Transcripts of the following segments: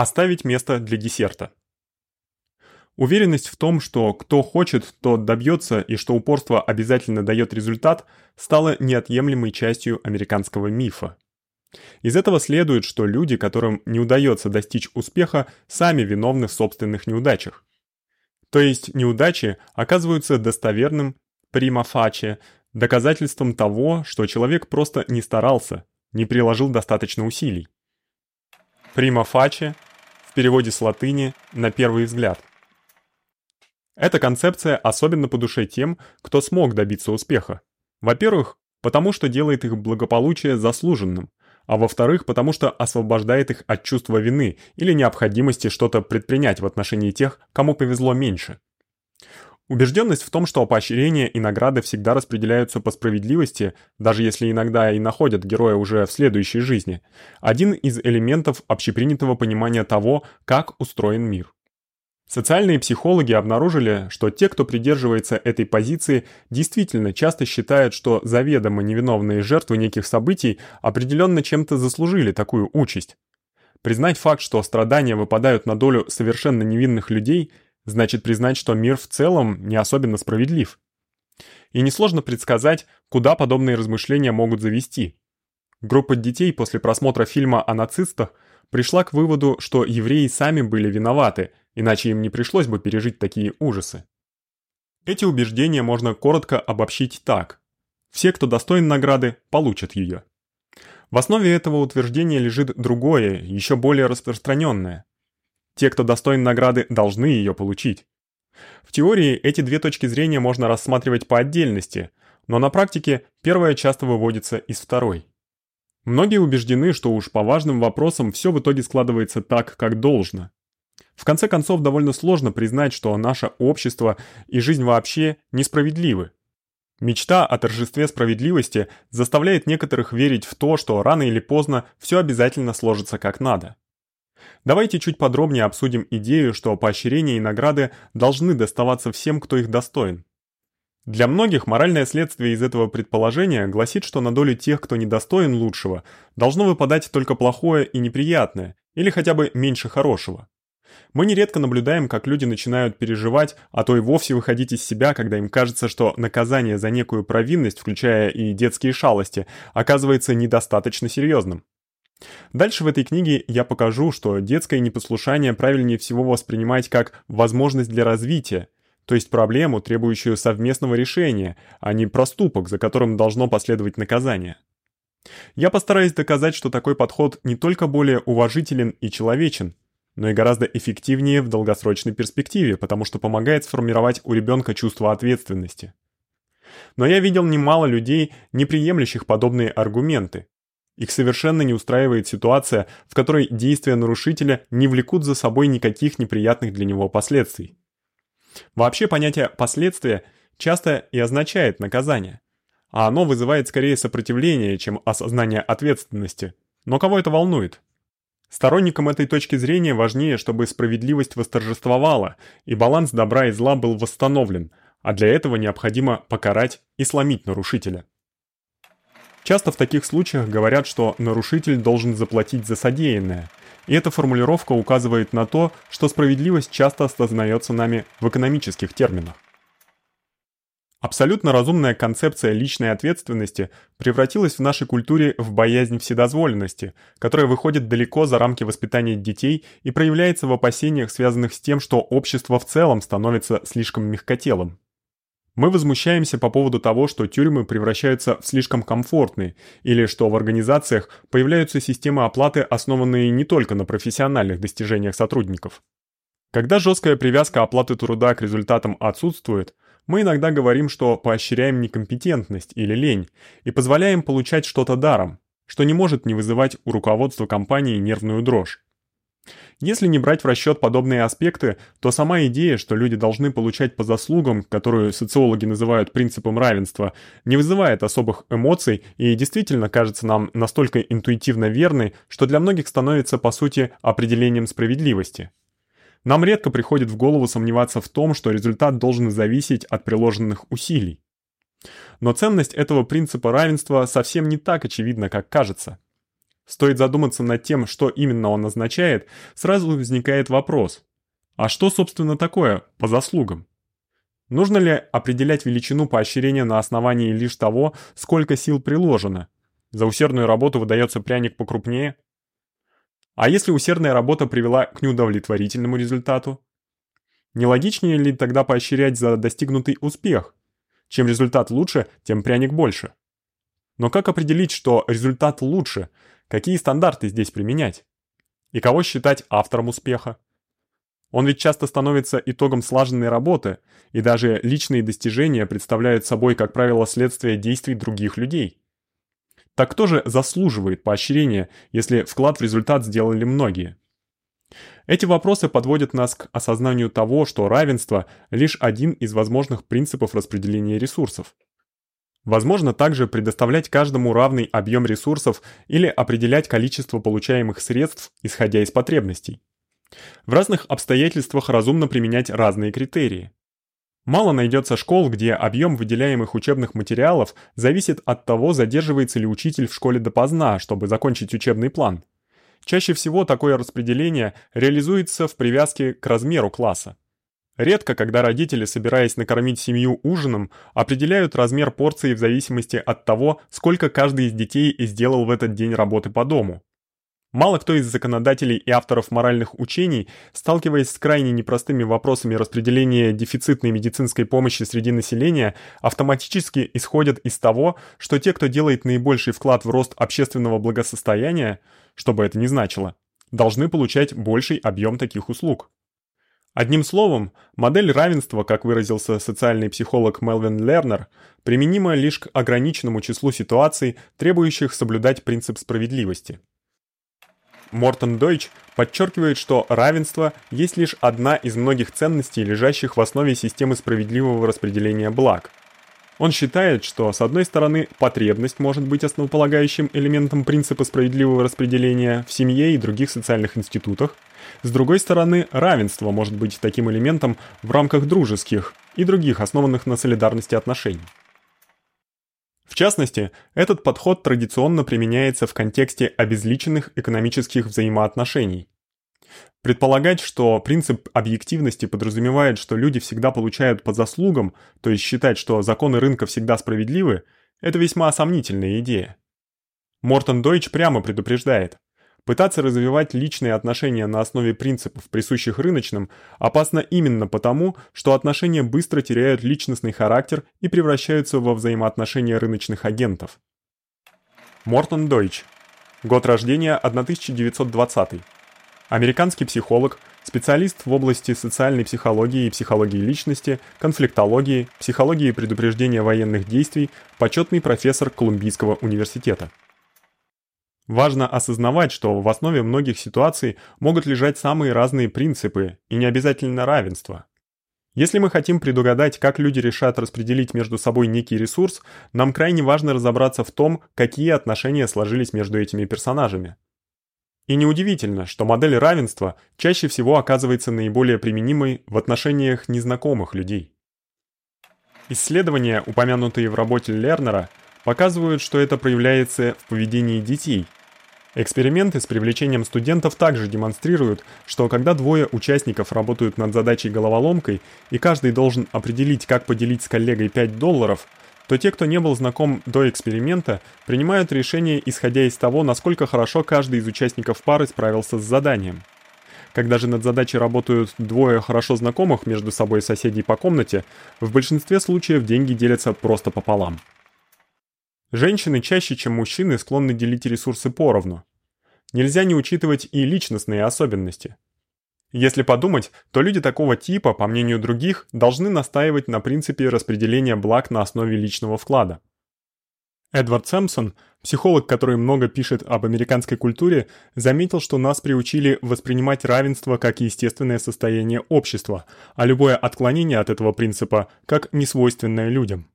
Оставить место для десерта. Уверенность в том, что кто хочет, тот добьется, и что упорство обязательно дает результат, стала неотъемлемой частью американского мифа. Из этого следует, что люди, которым не удается достичь успеха, сами виновны в собственных неудачах. То есть неудачи оказываются достоверным prima facie доказательством того, что человек просто не старался, не приложил достаточно усилий. Prima facie в переводе с латыни на первый взгляд. Эта концепция особенно по душе тем, кто смог добиться успеха. Во-первых, потому что делает их благополучие заслуженным, а во-вторых, потому что освобождает их от чувства вины или необходимости что-то предпринять в отношении тех, кому повезло меньше. Убежденность в том, что поощрения и награды всегда распределяются по справедливости, даже если иногда и находят героя уже в следующей жизни, один из элементов общепринятого понимания того, как устроен мир. Социальные психологи обнаружили, что те, кто придерживается этой позиции, действительно часто считают, что заведомо невиновные жертвы неких событий определенно чем-то заслужили такую участь. Признать факт, что страдания выпадают на долю совершенно невинных людей, значит признать, что мир в целом не особенно справедлив. И несложно предсказать, куда подобные размышления могут завести. Группа детей после просмотра фильма о нацистах пришла к выводу, что евреи сами были виноваты – иначе им не пришлось бы пережить такие ужасы. Эти убеждения можно коротко обобщить так: все, кто достоин награды, получат её. В основе этого утверждения лежит другое, ещё более распространённое. Те, кто достоин награды, должны её получить. В теории эти две точки зрения можно рассматривать по отдельности, но на практике первая часто выводится из второй. Многие убеждены, что уж по важным вопросам всё в итоге складывается так, как должно. В конце концов, довольно сложно признать, что наше общество и жизнь вообще несправедливы. Мечта о торжестве справедливости заставляет некоторых верить в то, что рано или поздно всё обязательно сложится как надо. Давайте чуть подробнее обсудим идею, что поощрения и награды должны доставаться всем, кто их достоин. Для многих моральное следствие из этого предположения гласит, что на долю тех, кто недостоин лучшего, должно выпадать только плохое и неприятное, или хотя бы меньше хорошего. Мы нередко наблюдаем, как люди начинают переживать, а то и вовсе выходить из себя, когда им кажется, что наказание за некую провинность, включая и детские шалости, оказывается недостаточно серьезным. Дальше в этой книге я покажу, что детское непослушание правильнее всего воспринимать как возможность для развития, то есть проблему, требующую совместного решения, а не проступок, за которым должно последовать наказание. Я постараюсь доказать, что такой подход не только более уважителен и человечен, но и гораздо эффективнее в долгосрочной перспективе, потому что помогает сформировать у ребёнка чувство ответственности. Но я видел немало людей, не приемлющих подобные аргументы. Их совершенно не устраивает ситуация, в которой действия нарушителя не влекут за собой никаких неприятных для него последствий. Вообще понятие последствия часто и означает наказание, а оно вызывает скорее сопротивление, чем осознание ответственности. Но кого это волнует? Сторонникам этой точки зрения важнее, чтобы справедливость восторжествовала и баланс добра и зла был восстановлен, а для этого необходимо покарать и сломить нарушителя. Часто в таких случаях говорят, что нарушитель должен заплатить за содеянное. И эта формулировка указывает на то, что справедливость часто осознаётся нами в экономических терминах. Абсолютно разумная концепция личной ответственности превратилась в нашей культуре в боязнь вседозволенности, которая выходит далеко за рамки воспитания детей и проявляется в опасениях, связанных с тем, что общество в целом становится слишком мягкотелым. Мы возмущаемся по поводу того, что тюрьмы превращаются в слишком комфортные или что в организациях появляются системы оплаты, основанные не только на профессиональных достижениях сотрудников. Когда жесткая привязка оплаты труда к результатам отсутствует, мы иногда говорим, что поощряем некомпетентность или лень и позволяем получать что-то даром, что не может не вызывать у руководства компании нервную дрожь. Если не брать в расчёт подобные аспекты, то сама идея, что люди должны получать по заслугам, которую социологи называют принципом равенства, не вызывает особых эмоций и действительно кажется нам настолько интуитивно верной, что для многих становится по сути определением справедливости. Нам редко приходит в голову сомневаться в том, что результат должен зависеть от приложенных усилий. Но ценность этого принципа равенства совсем не так очевидна, как кажется. Стоит задуматься над тем, что именно он означает, сразу возникает вопрос: а что собственно такое по заслугам? Нужно ли определять величину поощрения на основании лишь того, сколько сил приложено? За усердную работу выдаётся пряник покрупнее? А если усердная работа привела к неудовлетворительному результату? Не логичнее ли тогда поощрять за достигнутый успех? Чем результат лучше, тем пряник больше. Но как определить, что результат лучше? Какие стандарты здесь применять? И кого считать автором успеха? Он ведь часто становится итогом слаженной работы, и даже личные достижения представляют собой, как правило, следствие действий других людей. Так кто же заслуживает поощрения, если вклад в результат сделали многие? Эти вопросы подводят нас к осознанию того, что равенство лишь один из возможных принципов распределения ресурсов. Возможно также предоставлять каждому равный объём ресурсов или определять количество получаемых средств, исходя из потребностей. В разных обстоятельствах разумно применять разные критерии. Мало найдётся школ, где объём выделяемых учебных материалов зависит от того, задерживается ли учитель в школе допоздна, чтобы закончить учебный план. Чаще всего такое распределение реализуется в привязке к размеру класса. Редко, когда родители, собираясь накормить семью ужином, определяют размер порции в зависимости от того, сколько каждый из детей сделал в этот день работы по дому. Мало кто из законодателей и авторов моральных учений, сталкиваясь с крайне непростыми вопросами распределения дефицитной медицинской помощи среди населения, автоматически исходят из того, что те, кто делает наибольший вклад в рост общественного благосостояния, что бы это ни значило, должны получать больший объём таких услуг. Одним словом, модель равенства, как выразился социальный психолог Мелвин Лернер, применима лишь к ограниченному числу ситуаций, требующих соблюдать принцип справедливости. Мортон Дойч подчеркивает, что равенство есть лишь одна из многих ценностей, лежащих в основе системы справедливого распределения благ. Он считает, что с одной стороны, потребность может быть основополагающим элементом принципа справедливого распределения в семье и других социальных институтах, с другой стороны, равенство может быть таким элементом в рамках дружеских и других основанных на солидарности отношений. В частности, этот подход традиционно применяется в контексте обезличенных экономических взаимоотношений. Предполагать, что принцип объективности подразумевает, что люди всегда получают по заслугам, то есть считать, что законы рынка всегда справедливы, это весьма сомнительная идея. Мортон Дойч прямо предупреждает: Пытаться развивать личные отношения на основе принципов, присущих рыночным, опасно именно потому, что отношения быстро теряют личностный характер и превращаются во взаимоотношения рыночных агентов. Мортон Дойч. Год рождения 1920. Американский психолог, специалист в области социальной психологии и психологии личности, конфликтологии, психологии предупреждения военных действий, почетный профессор Колумбийского университета. Важно осознавать, что в основе многих ситуаций могут лежать самые разные принципы и не обязательно равенство. Если мы хотим предугадать, как люди решат распределить между собой некий ресурс, нам крайне важно разобраться в том, какие отношения сложились между этими персонажами. И неудивительно, что модель равенства чаще всего оказывается наиболее применимой в отношениях незнакомых людей. Исследования, упомянутые в работе Лернера, показывают, что это проявляется в поведении детей – Эксперименты с привлечением студентов также демонстрируют, что когда двое участников работают над задачей головоломкой, и каждый должен определить, как поделить с коллегой 5 долларов, то те, кто не был знаком до эксперимента, принимают решение исходя из того, насколько хорошо каждый из участников пары справился с заданием. Когда же над задачей работают двое хорошо знакомых между собой соседей по комнате, в большинстве случаев деньги делятся просто пополам. Женщины чаще, чем мужчины, склонны делить ресурсы поровну. Нельзя не учитывать и личностные особенности. Если подумать, то люди такого типа, по мнению других, должны настаивать на принципе распределения благ на основе личного вклада. Эдвард Сэмпсон, психолог, который много пишет об американской культуре, заметил, что нас приучили воспринимать равенство как естественное состояние общества, а любое отклонение от этого принципа как несвойственное людям.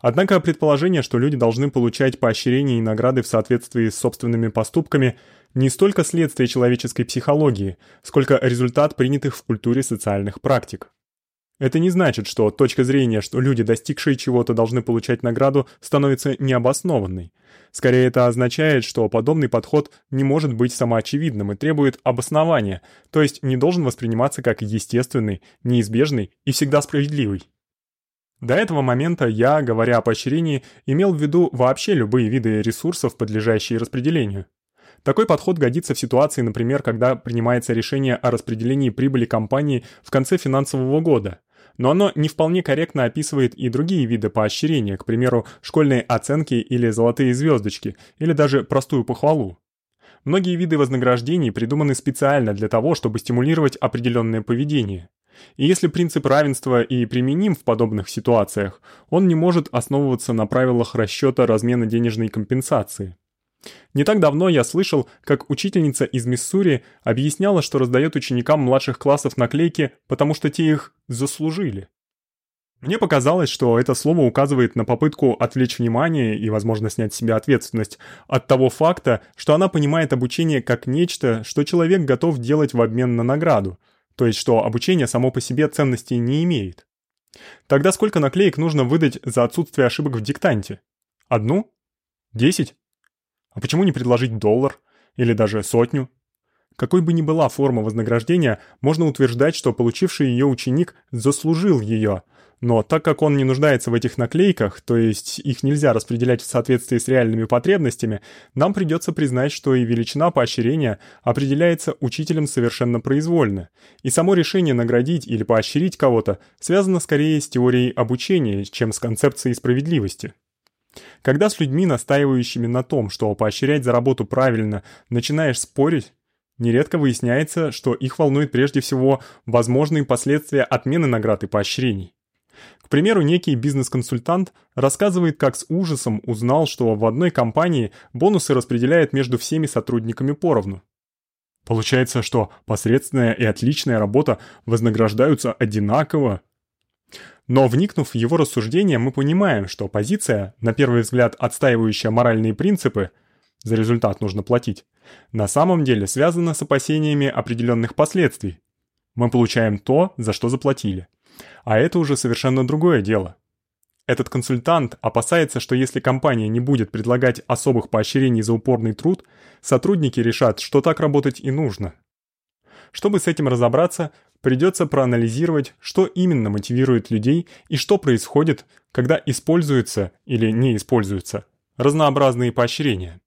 Однако предположение, что люди должны получать поощрения и награды в соответствии с собственными поступками, не столько следствие человеческой психологии, сколько результат принятых в культуре социальных практик. Это не значит, что точка зрения, что люди, достигшие чего-то, должны получать награду, становится необоснованной. Скорее это означает, что подобный подход не может быть самоочевидным и требует обоснования, то есть не должен восприниматься как естественный, неизбежный и всегда справедливый. До этого момента я, говоря о поощрении, имел в виду вообще любые виды ресурсов, подлежащие распределению. Такой подход годится в ситуации, например, когда принимается решение о распределении прибыли компании в конце финансового года, но оно не вполне корректно описывает и другие виды поощрения, к примеру, школьные оценки или золотые звездочки, или даже простую похвалу. Многие виды вознаграждений придуманы специально для того, чтобы стимулировать определенное поведение. И если принцип равенства и применим в подобных ситуациях, он не может основываться на правилах расчёта размена денежной компенсации. Не так давно я слышал, как учительница из Миссури объясняла, что раздаёт ученикам младших классов наклейки, потому что те их заслужили. Мне показалось, что это слово указывает на попытку отвлечь внимание и, возможно, снять с себя ответственность от того факта, что она понимает обучение как нечто, что человек готов делать в обмен на награду, то есть что обучение само по себе ценности не имеет. Тогда сколько наклеек нужно выдать за отсутствие ошибок в диктанте? Одну? Десять? А почему не предложить доллар или даже сотню? Какой бы ни была форма вознаграждения, можно утверждать, что получивший её ученик заслужил её. Но так как он не нуждается в этих наклейках, то есть их нельзя распределять в соответствии с реальными потребностями, нам придётся признать, что и величина поощрения определяется учителем совершенно произвольно. И само решение наградить или поощрить кого-то связано скорее с теорией обучения, чем с концепцией справедливости. Когда с людьми, настаивающими на том, что поощрять за работу правильно, начинаешь спорить, нередко выясняется, что их волнует прежде всего возможные последствия отмены наград и поощрений. К примеру, некий бизнес-консультант рассказывает, как с ужасом узнал, что в одной компании бонусы распределяют между всеми сотрудниками поровну. Получается, что посредственная и отличная работа вознаграждаются одинаково. Но вникнув в его рассуждения, мы понимаем, что позиция, на первый взгляд отстаивающая моральные принципы, за результат нужно платить, на самом деле связана с опасениями определенных последствий. Мы получаем то, за что заплатили. А это уже совершенно другое дело. Этот консультант опасается, что если компания не будет предлагать особых поощрений за упорный труд, сотрудники решат, что так работать и нужно. Чтобы с этим разобраться, придётся проанализировать, что именно мотивирует людей и что происходит, когда используются или не используются разнообразные поощрения.